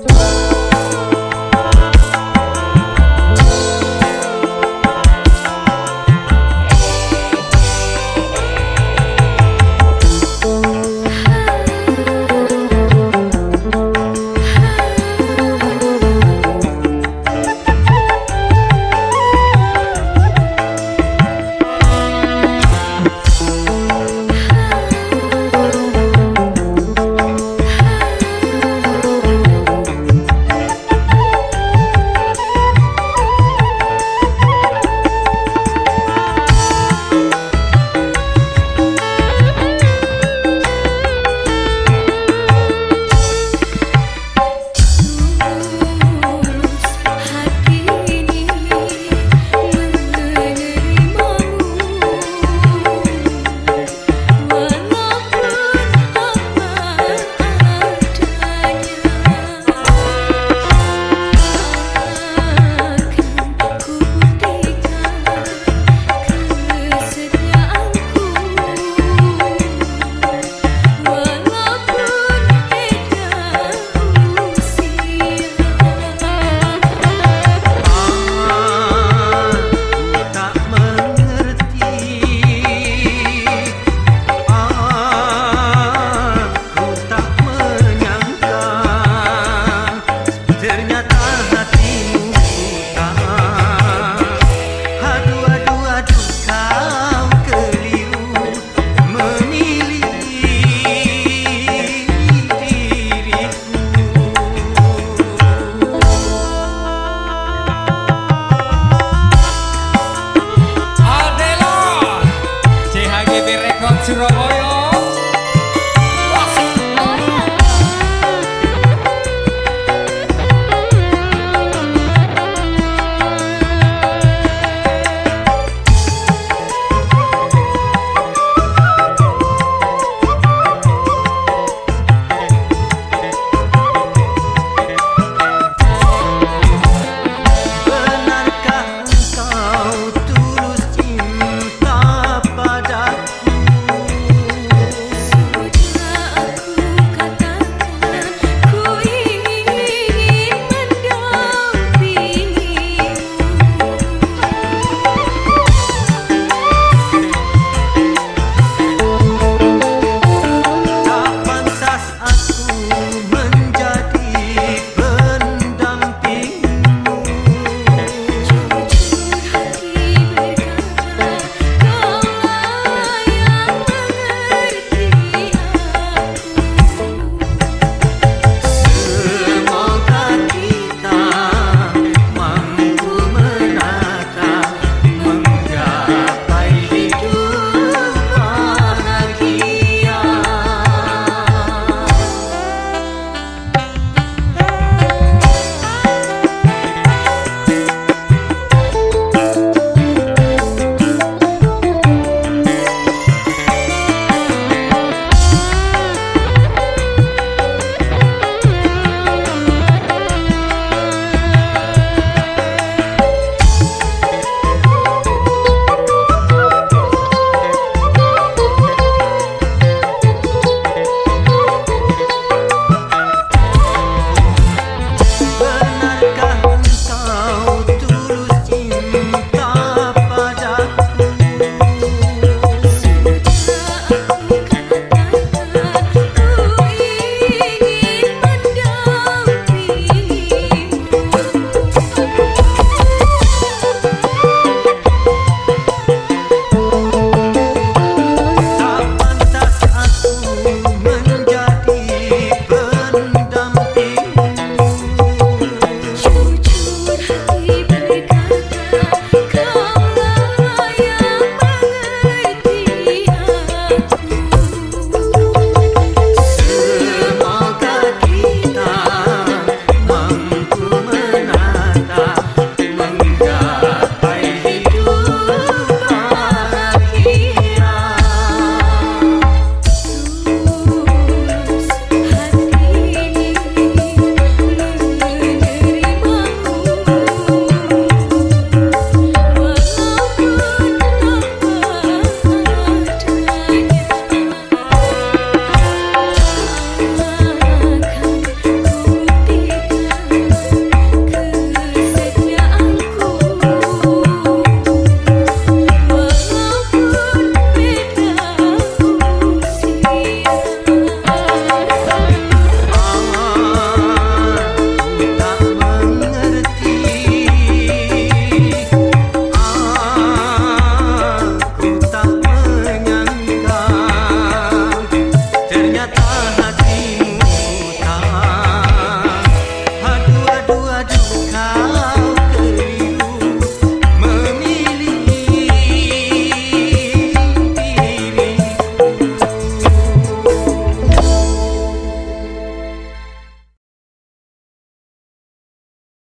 Bye. Rock.